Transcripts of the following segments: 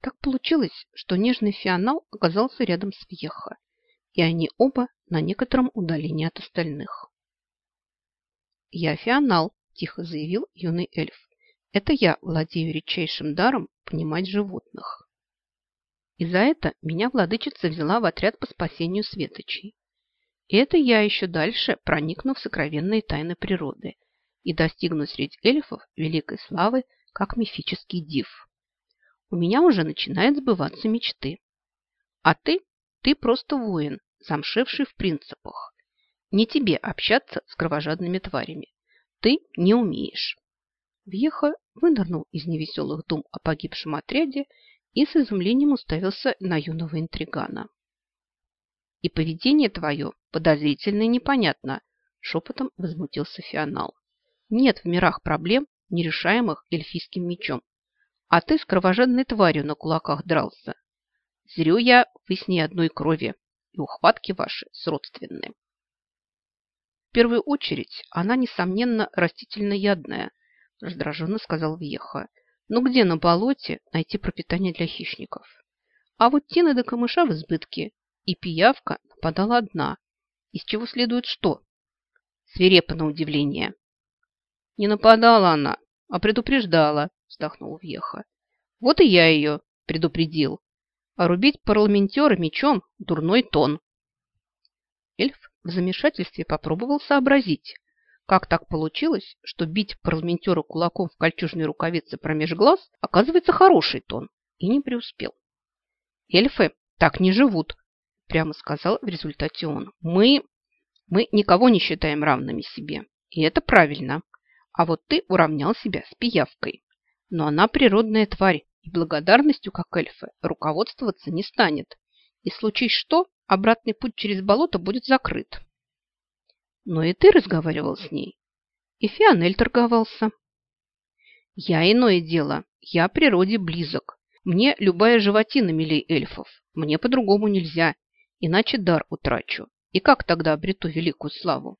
Так получилось, что нежный фианал оказался рядом с Вьеха, и они оба на некотором удалении от остальных. «Я фианал», – тихо заявил юный эльф. «Это я владею редчайшим даром понимать животных». И за это меня владычица взяла в отряд по спасению светочей. И это я еще дальше проникну в сокровенные тайны природы и достигну среди эльфов великой славы, как мифический див. У меня уже начинают сбываться мечты. А ты, ты просто воин, замшевший в принципах. Не тебе общаться с кровожадными тварями. Ты не умеешь. Вьеха вынырнул из невеселых дум о погибшем отряде и с изумлением уставился на юного интригана. «И поведение твое подозрительно и непонятно», – шепотом возмутился Фионал. «Нет в мирах проблем, нерешаемых эльфийским мечом. А ты с кровожадной тварью на кулаках дрался. Зрю я, вы с ней одной крови, и ухватки ваши сродственные. В первую очередь, она, несомненно, растительноядная, раздраженно сказал Вьеха. Ну где на болоте найти пропитание для хищников? А вот тины до камыша в избытке, и пиявка нападала одна. Из чего следует что? Свирепо на удивление. Не нападала она, а предупреждала, вздохнул Вьеха. Вот и я ее предупредил. А рубить парламентера мечом – дурной тон. Эльф в замешательстве попробовал сообразить, как так получилось, что бить парламентера кулаком в кольчужной рукавице промеж глаз оказывается хороший тон, и не преуспел. Эльфы так не живут, прямо сказал в результате он. Мы, мы никого не считаем равными себе, и это правильно. А вот ты уравнял себя с пиявкой. Но она природная тварь, и благодарностью, как эльфы, руководствоваться не станет. И случись что, обратный путь через болото будет закрыт. Но и ты разговаривал с ней. И Фионель торговался. Я иное дело. Я природе близок. Мне любая животина милей эльфов. Мне по-другому нельзя, иначе дар утрачу. И как тогда обрету великую славу?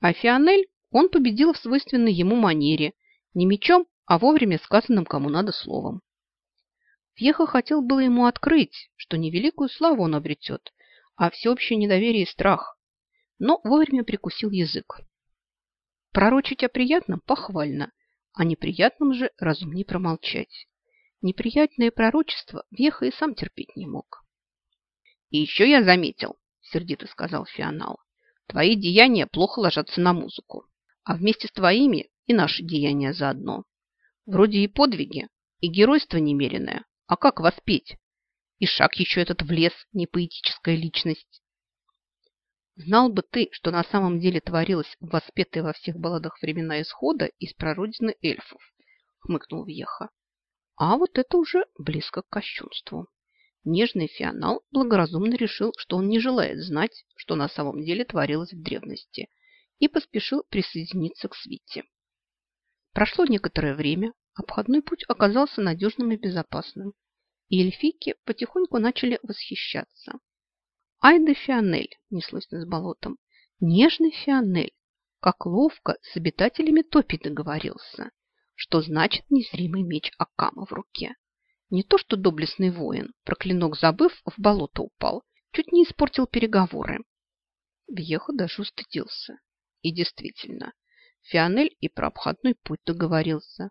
А Фионель, он победил в свойственной ему манере. Не мечом, а вовремя сказанным кому надо словом. Пьеха хотел было ему открыть, что не славу он обретет, а всеобщее недоверие и страх, но вовремя прикусил язык. Пророчить о приятном похвально, а неприятном же разумнее промолчать. Неприятное пророчество Веха и сам терпеть не мог. «И еще я заметил», – сердито сказал Фионал, – «твои деяния плохо ложатся на музыку, а вместе с твоими и наши деяния заодно. Вроде и подвиги, и геройство немеренное, а как воспеть? И шаг еще этот в лес, не поэтическая личность. Знал бы ты, что на самом деле творилось в воспетой во всех балладах времена исхода из прародины эльфов, хмыкнул Вьеха. А вот это уже близко к кощунству. Нежный фианал благоразумно решил, что он не желает знать, что на самом деле творилось в древности, и поспешил присоединиться к свите. Прошло некоторое время, Обходной путь оказался надежным и безопасным, и эльфийки потихоньку начали восхищаться. «Ай да Фионель!» – неслось над болотом. «Нежный Фионель! Как ловко с обитателями топи договорился! Что значит незримый меч Акама в руке? Не то что доблестный воин, проклинок забыв, в болото упал, чуть не испортил переговоры». Вьеха даже устыдился. И действительно, Фионель и про обходной путь договорился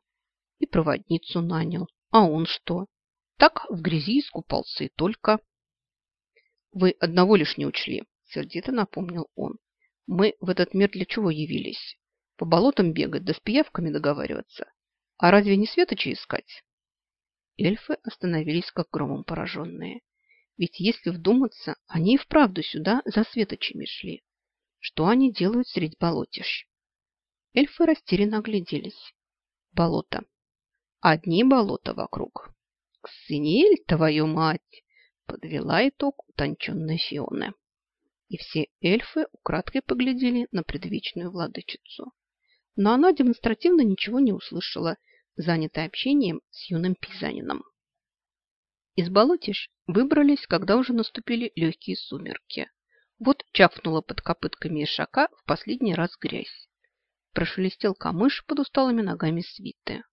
и проводницу нанял. А он что? Так в грязи искупался и только. Вы одного лишь не учли, сердито напомнил он. Мы в этот мир для чего явились? По болотам бегать, да с пиявками договариваться. А разве не светочи искать? Эльфы остановились как громом пораженные. Ведь если вдуматься, они и вправду сюда за светочами шли. Что они делают средь болотищ? Эльфы растерянно огляделись. Болото. Одни болота вокруг. Ксениэль, твою мать, подвела итог утонченной Фионы. И все эльфы украдкой поглядели на предвечную владычицу. Но она демонстративно ничего не услышала, занятая общением с юным пизанином. Из болотищ выбрались, когда уже наступили легкие сумерки. Вот чавкнула под копытками ишака в последний раз грязь. Прошелестел камыш под усталыми ногами свиты.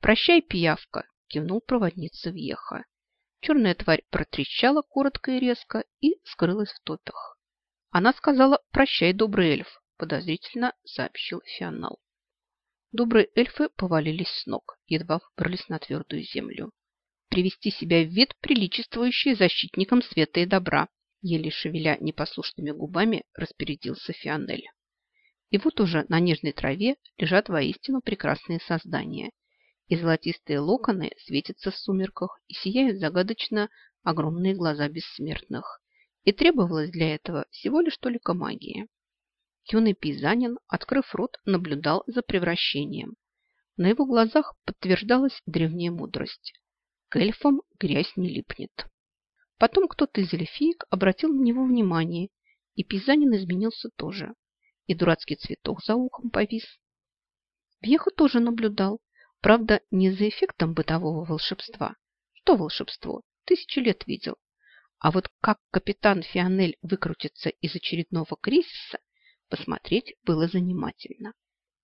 «Прощай, пиявка!» кивнул проводница въеха. Черная тварь протрещала коротко и резко и скрылась в топях. Она сказала «Прощай, добрый эльф», подозрительно сообщил Фианал. Добрые эльфы повалились с ног, едва выбрались на твердую землю. Привести себя в вид, приличествующий защитникам света и добра, еле шевеля непослушными губами, распорядился Фианель. И вот уже на нежной траве лежат воистину прекрасные создания. И золотистые локоны светятся в сумерках и сияют загадочно огромные глаза бессмертных. И требовалось для этого всего лишь только магия. Юный пейзанин, открыв рот, наблюдал за превращением. На его глазах подтверждалась древняя мудрость. К эльфам грязь не липнет. Потом кто-то из эльфиек обратил на него внимание, и пейзанин изменился тоже. И дурацкий цветок за ухом повис. Вьеха тоже наблюдал. Правда, не за эффектом бытового волшебства. Что волшебство? Тысячи лет видел. А вот как капитан Фионель выкрутится из очередного кризиса, Посмотреть было занимательно.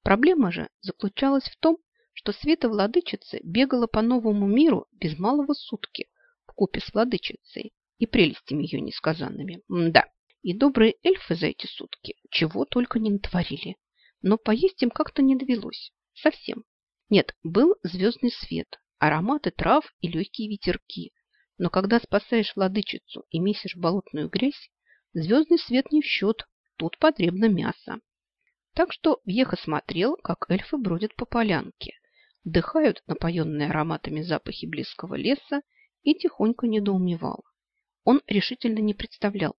Проблема же заключалась в том, что Света Владычица бегала по новому миру без малого сутки в купе с Владычицей и прелестями ее несказанными. да, и добрые эльфы за эти сутки чего только не натворили. Но поесть им как-то не довелось. Совсем. Нет, был звездный свет, ароматы трав и легкие ветерки. Но когда спасаешь владычицу и месишь болотную грязь, звездный свет не в счет, Тут потребно мясо. Так что Вьеха смотрел, как эльфы бродят по полянке, вдыхают напоенные ароматами запахи близкого леса и тихонько недоумевал. Он решительно не представлял,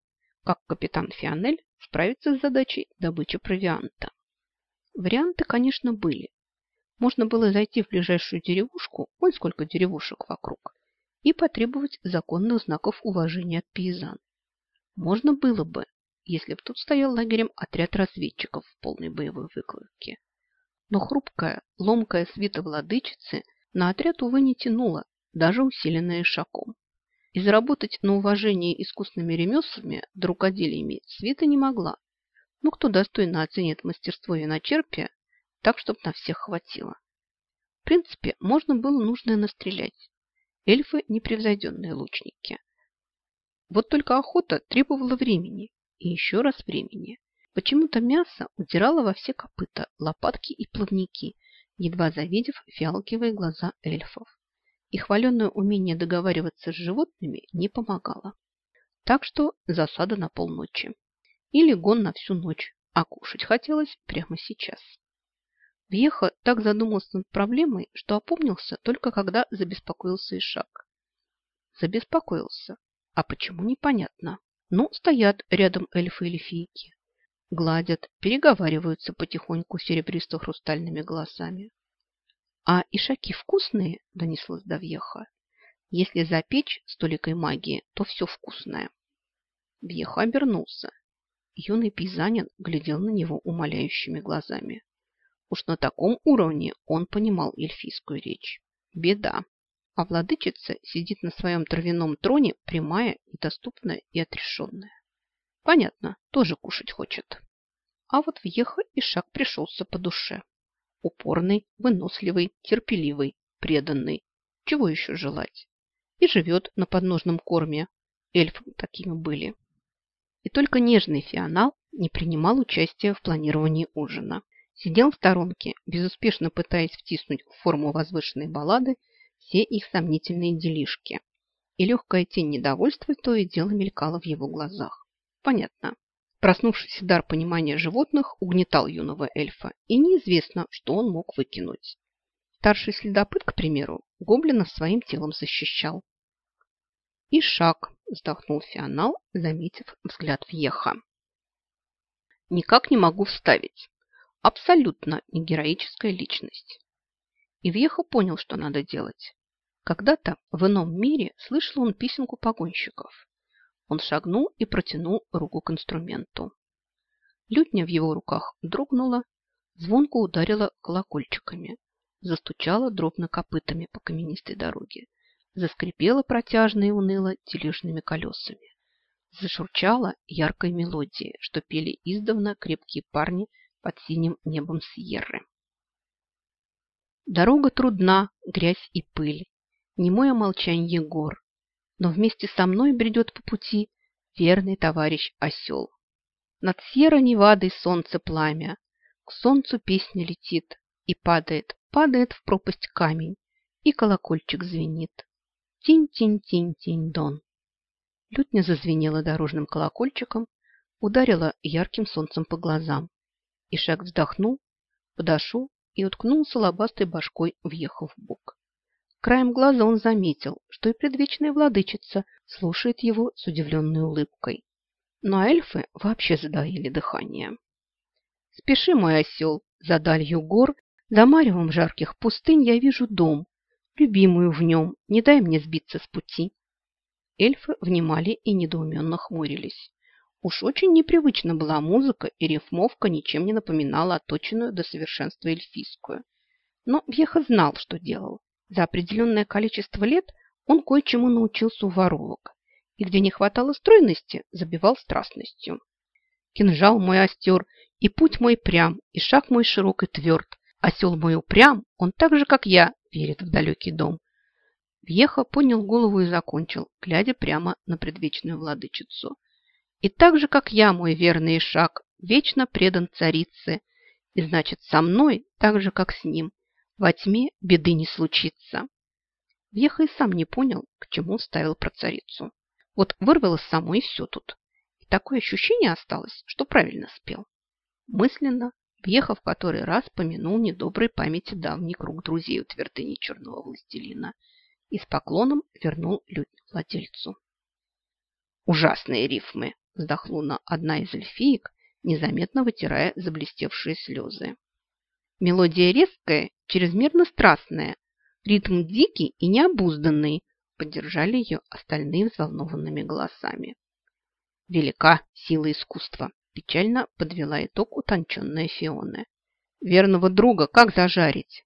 как капитан Фионель справится с задачей добычи провианта. Варианты, конечно, были. Можно было зайти в ближайшую деревушку, вон сколько деревушек вокруг, и потребовать законных знаков уважения от пейзан. Можно было бы, если б тут стоял лагерем отряд разведчиков в полной боевой выкладке. Но хрупкая, ломкая свита владычицы на отряд, увы, не тянула, даже усиленная шаком. И заработать на уважение искусными ремеслами, рукоделиями свита не могла. Ну, кто достойно оценит мастерство виночерпия, так, чтоб на всех хватило. В принципе, можно было нужное настрелять. Эльфы – непревзойденные лучники. Вот только охота требовала времени, и еще раз времени. Почему-то мясо удирало во все копыта, лопатки и плавники, едва завидев фиалковые глаза эльфов. И хваленное умение договариваться с животными не помогало. Так что засада на полночи. Или гон на всю ночь, а кушать хотелось прямо сейчас. Вьеха так задумался над проблемой, что опомнился только когда забеспокоился Ишак. Забеспокоился. А почему непонятно? Ну, стоят рядом эльфы и эльфийки. Гладят, переговариваются потихоньку серебристо-хрустальными голосами. А ишаки вкусные, донеслось до Вьеха. Если запечь столикой магии, то все вкусное. Вьеха обернулся. Юный пейзанин глядел на него умоляющими глазами. Уж на таком уровне он понимал эльфийскую речь. Беда а владычица сидит на своем травяном троне, прямая, недоступная и отрешенная. Понятно, тоже кушать хочет. А вот въеха и шаг пришелся по душе. Упорный, выносливый, терпеливый, преданный. Чего еще желать? И живет на подножном корме. Эльфы такими были. И только нежный фионал не принимал участия в планировании ужина. Сидел в сторонке, безуспешно пытаясь втиснуть в форму возвышенной баллады все их сомнительные делишки. И легкая тень недовольства то и дело мелькала в его глазах. Понятно. Проснувшийся дар понимания животных угнетал юного эльфа, и неизвестно, что он мог выкинуть. Старший следопыт, к примеру, гоблина своим телом защищал. И шаг, вздохнул Фионал, заметив взгляд Вьеха. Никак не могу вставить. Абсолютно не героическая личность. И Вьеха понял, что надо делать. Когда-то в ином мире слышал он песенку погонщиков. Он шагнул и протянул руку к инструменту. Лютня в его руках дрогнула, звонко ударила колокольчиками, застучала дробно копытами по каменистой дороге, заскрипела протяжно и уныло тележными колесами, зашурчала яркой мелодией, что пели издавна крепкие парни под синим небом Сьерры. Дорога трудна, грязь и пыль, немое молчанье гор, но вместе со мной бредет по пути верный товарищ осел. Над Сьерра-Невадой солнце пламя, к солнцу песня летит и падает, падает в пропасть камень, и колокольчик звенит. Тинь-тинь-тинь-тинь-дон. Лютня зазвенела дорожным колокольчиком, ударила ярким солнцем по глазам. И шаг вздохнул, подошел и уткнулся лобастой башкой, въехав в бок. Краем глаза он заметил, что и предвечная владычица слушает его с удивленной улыбкой. Но эльфы вообще задаили дыхание. «Спеши, мой осел, за далью гор, за маревом жарких пустынь я вижу дом, любимую в нем, не дай мне сбиться с пути». Эльфы внимали и недоуменно хмурились. Уж очень непривычна была музыка, и рифмовка ничем не напоминала оточенную до совершенства эльфийскую. Но Веха знал, что делал. За определенное количество лет он кое-чему научился у воровок, и где не хватало стройности, забивал страстностью. Кинжал мой остер, и путь мой прям, и шаг мой широк и тверд. Осел мой упрям, он так же, как я, верит в далекий дом. Вьеха поднял голову и закончил, глядя прямо на предвечную владычицу. И так же, как я, мой верный шаг, вечно предан царице, и значит, со мной, так же, как с ним, во тьме беды не случится. Вьеха и сам не понял, к чему ставил про царицу. Вот вырвалось само и все тут. И такое ощущение осталось, что правильно спел. Мысленно Вьеха в который раз помянул недоброй памяти давний круг друзей у твердыни черного властелина и с поклоном вернул лютню владельцу. «Ужасные рифмы!» – вздохнула одна из эльфиек, незаметно вытирая заблестевшие слезы. Мелодия резкая, чрезмерно страстная, ритм дикий и необузданный, поддержали ее остальные взволнованными голосами. Велика сила искусства, печально подвела итог утонченная Фиона. Верного друга как зажарить?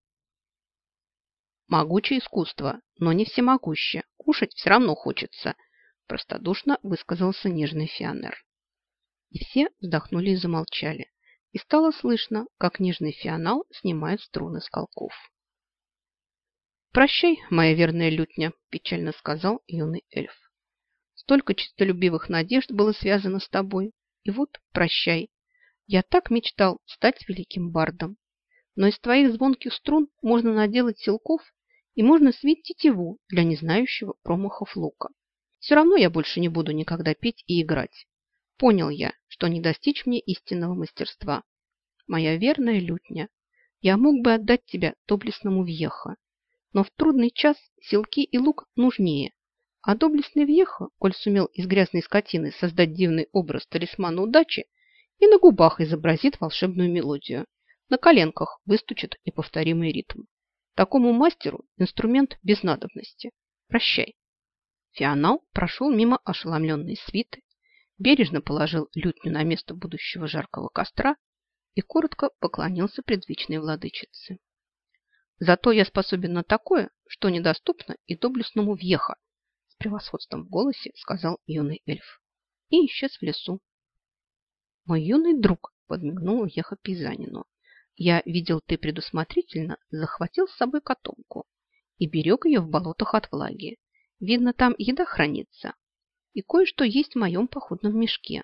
Могучее искусство, но не всемогущее. Кушать все равно хочется, простодушно высказался нежный Фионер. И все вздохнули и замолчали и стало слышно, как нежный фионал снимает струны с колков. «Прощай, моя верная лютня», – печально сказал юный эльф. «Столько чистолюбивых надежд было связано с тобой, и вот прощай. Я так мечтал стать великим бардом. Но из твоих звонких струн можно наделать силков и можно свить тетиву для незнающего промахов лука. Все равно я больше не буду никогда петь и играть. Понял я, что не достичь мне истинного мастерства. Моя верная лютня, я мог бы отдать тебя доблестному Вьеха, но в трудный час силки и лук нужнее, а доблестный Вьеха, коль сумел из грязной скотины создать дивный образ талисмана удачи, и на губах изобразит волшебную мелодию, на коленках выстучит неповторимый ритм. Такому мастеру инструмент без надобности. Прощай. Фионал прошел мимо ошеломленной свиты, бережно положил лютню на место будущего жаркого костра и коротко поклонился предвечной владычице. Зато я способен на такое, что недоступно и доблестному въеха, с превосходством в голосе сказал юный эльф. И исчез в лесу. Мой юный друг, подмигнул въеха пейзанину. Я видел, ты предусмотрительно захватил с собой котомку и берег ее в болотах от влаги. Видно, там еда хранится, и кое-что есть в моем походном мешке.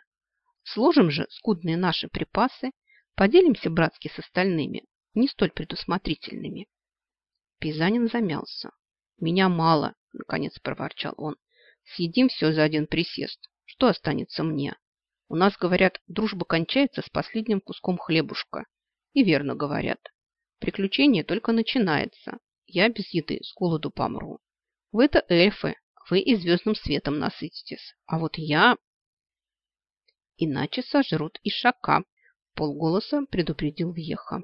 Сложим же скудные наши припасы, поделимся братски с остальными, не столь предусмотрительными. Пейзанин замялся. «Меня мало», — наконец проворчал он. «Съедим все за один присест. Что останется мне? У нас, говорят, дружба кончается с последним куском хлебушка. И верно говорят. Приключение только начинается. Я без еды с голоду помру. Вы-то эльфы, вы и звездным светом насытитесь. А вот я... Иначе сожрут и шака, полголоса предупредил Вьеха.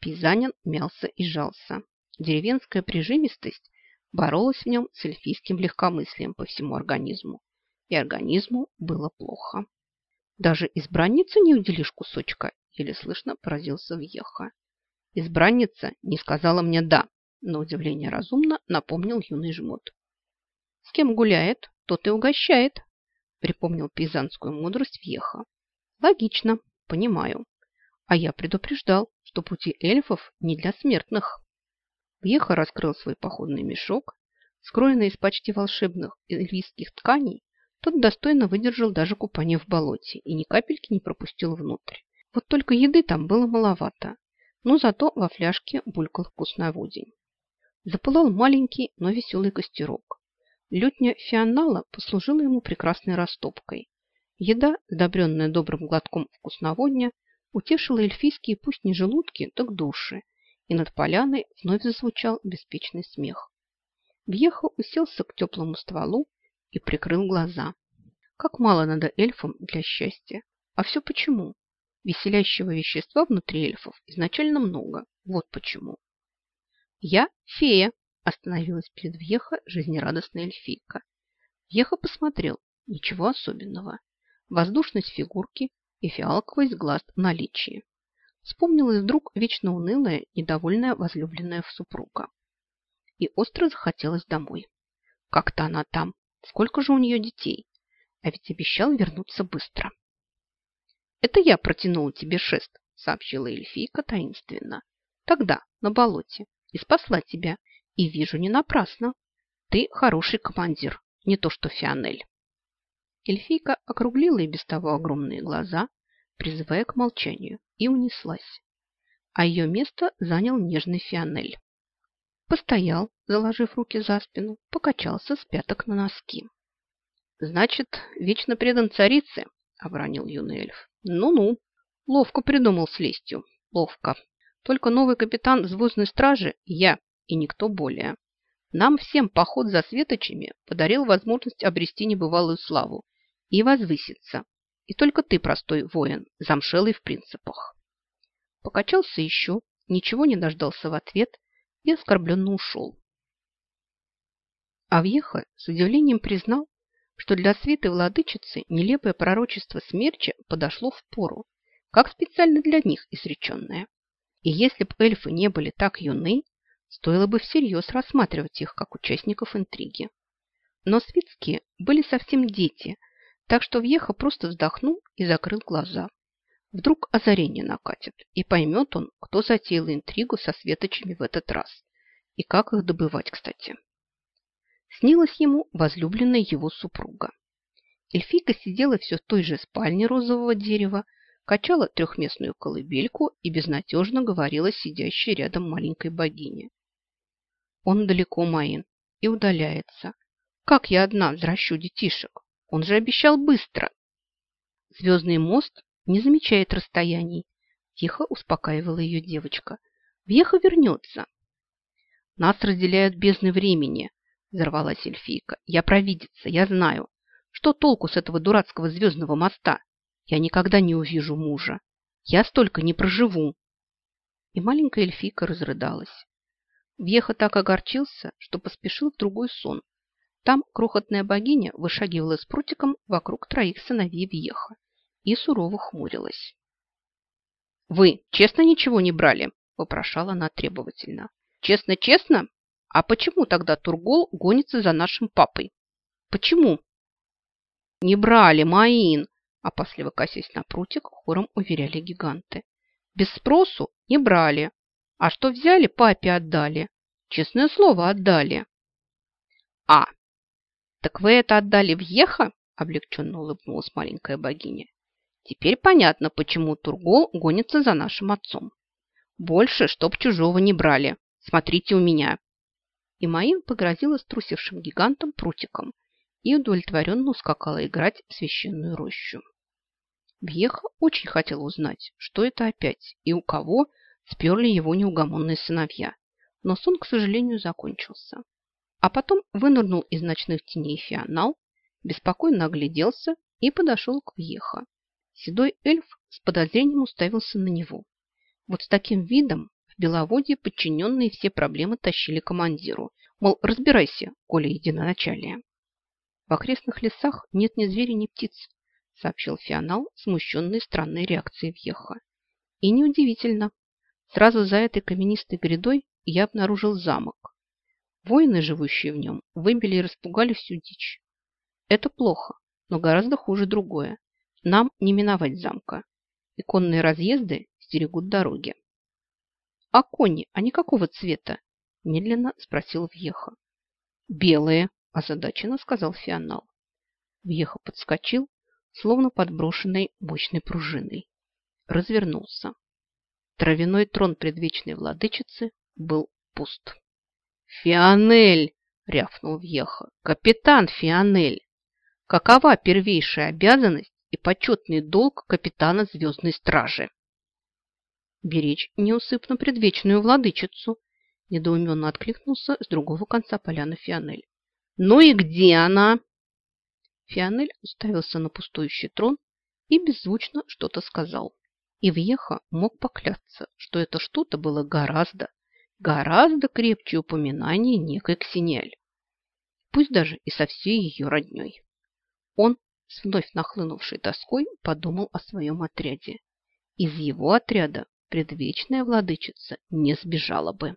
Пизанин мялся и жался. Деревенская прижимистость боролась в нем с эльфийским легкомыслием по всему организму. И организму было плохо. Даже избранница не уделишь кусочка, еле слышно поразился Вьеха. Избранница не сказала мне «да», на удивление разумно напомнил юный жмот. С кем гуляет, тот и угощает, припомнил пейзанскую мудрость Вьеха. Логично, понимаю. А я предупреждал, что пути эльфов не для смертных. Вьеха раскрыл свой походный мешок, Скроенный из почти волшебных эльвийских тканей, тот достойно выдержал даже купание в болоте и ни капельки не пропустил внутрь. Вот только еды там было маловато, но зато во фляжке булькал вкусный водень. Запылал маленький, но веселый костерок. Лютня фианала послужила ему прекрасной растопкой. Еда, сдобренная добрым глотком вкусноводня, утешила эльфийские пусть не желудки, так души, и над поляной вновь зазвучал беспечный смех. Въехал, уселся к теплому стволу и прикрыл глаза. Как мало надо эльфам для счастья. А все почему? Веселящего вещества внутри эльфов изначально много. Вот почему. Я фея, остановилась перед Вьеха жизнерадостная эльфийка. Вьеха посмотрел. Ничего особенного. Воздушность фигурки и фиалковость глаз в наличии. Вспомнилась вдруг вечно унылая, недовольная возлюбленная в супруга. И остро захотелось домой. Как-то она там. Сколько же у нее детей? А ведь обещал вернуться быстро. «Это я протянула тебе шест», — сообщила эльфийка таинственно. «Тогда, на болоте, и спасла тебя. И вижу не напрасно. Ты хороший командир, не то что Фианель». Эльфийка округлила и без того огромные глаза, призывая к молчанию, и унеслась. А ее место занял нежный Фианель. Постоял, заложив руки за спину, покачался с пяток на носки. «Значит, вечно предан царице», — обронил юный эльф. «Ну-ну, ловко придумал с лестью, ловко. Только новый капитан взвозной стражи я и никто более. Нам всем поход за светочами подарил возможность обрести небывалую славу и возвыситься. И только ты, простой воин, замшелый в принципах. Покачался еще, ничего не дождался в ответ и оскорбленно ушел. Авьеха с удивлением признал, что для свиты владычицы нелепое пророчество смерча подошло в пору, как специально для них изреченное. И если бы эльфы не были так юны, стоило бы всерьез рассматривать их как участников интриги. Но свитские были совсем дети, так что Вьеха просто вздохнул и закрыл глаза. Вдруг озарение накатит, и поймет он, кто затеял интригу со светочами в этот раз. И как их добывать, кстати. Снилась ему возлюбленная его супруга. Эльфийка сидела все в той же спальне розового дерева, качала трехместную колыбельку и безнадежно говорила сидящей рядом маленькой богине. Он далеко, Маин, и удаляется. Как я одна возвращу детишек? Он же обещал быстро. Звездный мост не замечает расстояний. Тихо успокаивала ее девочка. Веха вернется. Нас разделяют бездны времени, взорвалась эльфийка. Я провидица, я знаю. Что толку с этого дурацкого звездного моста? Я никогда не увижу мужа. Я столько не проживу. И маленькая эльфийка разрыдалась. Веха так огорчился, что поспешил в другой сон, там крохотная богиня вышагивала с прутиком вокруг троих сыновей Вьеха и сурово хмурилась. «Вы честно ничего не брали?» – вопрошала она требовательно. «Честно-честно? А почему тогда Тургол гонится за нашим папой? Почему?» «Не брали, Маин!» – опасливо косясь на прутик, хором уверяли гиганты. «Без спросу не брали. А что взяли, папе отдали. Честное слово, отдали». «А, «Так вы это отдали в Еха?» – облегченно улыбнулась маленькая богиня. «Теперь понятно, почему Тургол гонится за нашим отцом. Больше, чтоб чужого не брали. Смотрите у меня!» И Маин погрозила струсившим гигантом прутиком и удовлетворенно ускакала играть в священную рощу. Бьеха очень хотел узнать, что это опять и у кого сперли его неугомонные сыновья, но сон, к сожалению, закончился. А потом вынырнул из ночных теней фианал, беспокойно огляделся и подошел к Вьеха. Седой эльф с подозрением уставился на него. Вот с таким видом в Беловодье подчиненные все проблемы тащили командиру. Мол, разбирайся, коли единоначалие. В окрестных лесах нет ни зверя, ни птиц, сообщил Фианал, смущенный странной реакцией Вьеха. И неудивительно. Сразу за этой каменистой грядой я обнаружил замок. Воины, живущие в нем, выбили и распугали всю дичь. Это плохо, но гораздо хуже другое. Нам не миновать замка. И конные разъезды стерегут дороги. «А кони, они какого цвета?» – медленно спросил Вьеха. Белые, озадаченно сказал Фионал. Вьеха подскочил, словно подброшенной мощной пружиной. Развернулся. Травяной трон предвечной владычицы был пуст. «Фионель!» – рявкнул Вьеха. «Капитан Фионель! Какова первейшая обязанность и почетный долг капитана Звездной Стражи?» «Беречь неусыпно предвечную владычицу», – недоуменно откликнулся с другого конца поляны Фионель. «Ну и где она?» Фионель уставился на пустующий трон и беззвучно что-то сказал. И Вьеха мог поклясться, что это что-то было гораздо, гораздо крепче упоминания некой Ксениаль. Пусть даже и со всей ее родней. Он с вновь нахлынувшей тоской подумал о своем отряде. Из его отряда предвечная владычица не сбежала бы.